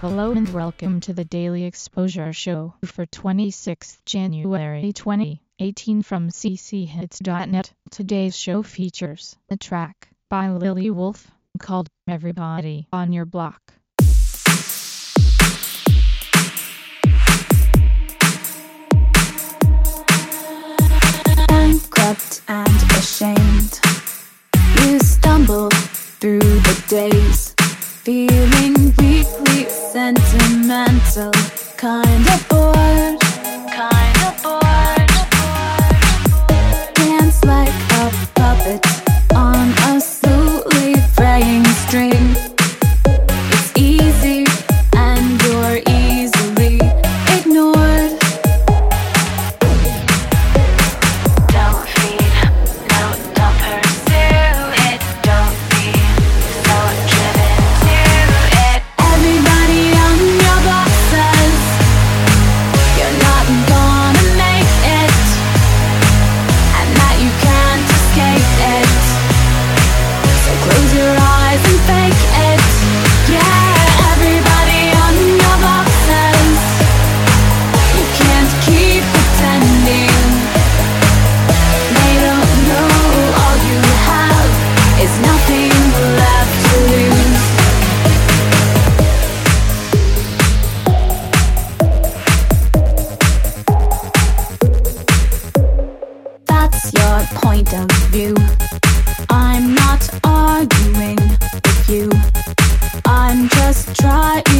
Hello and welcome to the Daily Exposure Show for 26 January 2018 from cchits.net. Today's show features the track by Lily Wolf called Everybody on Your Block. Bankrupt and ashamed, you stumble through the days, feeling weakly sentimental kind of bored. I.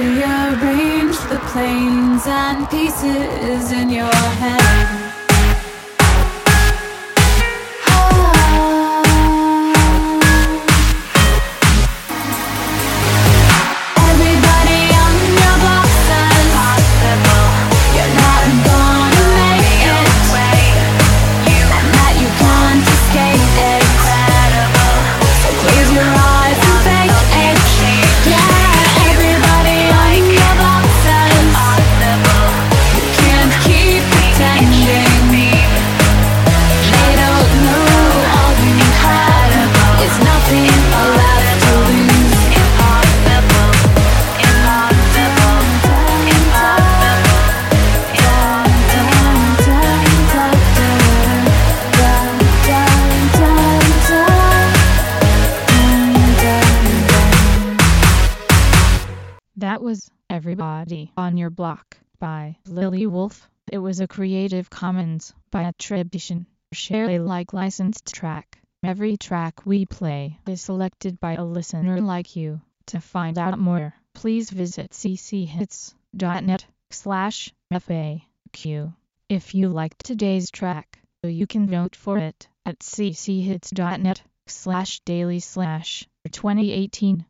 Rearrange the planes and pieces in your head. That was Everybody on Your Block by Lily Wolf. It was a Creative Commons by attribution. Share Alike licensed track. Every track we play is selected by a listener like you. To find out more, please visit cchits.net slash FAQ. If you liked today's track, you can vote for it at cchits.net slash daily slash 2018.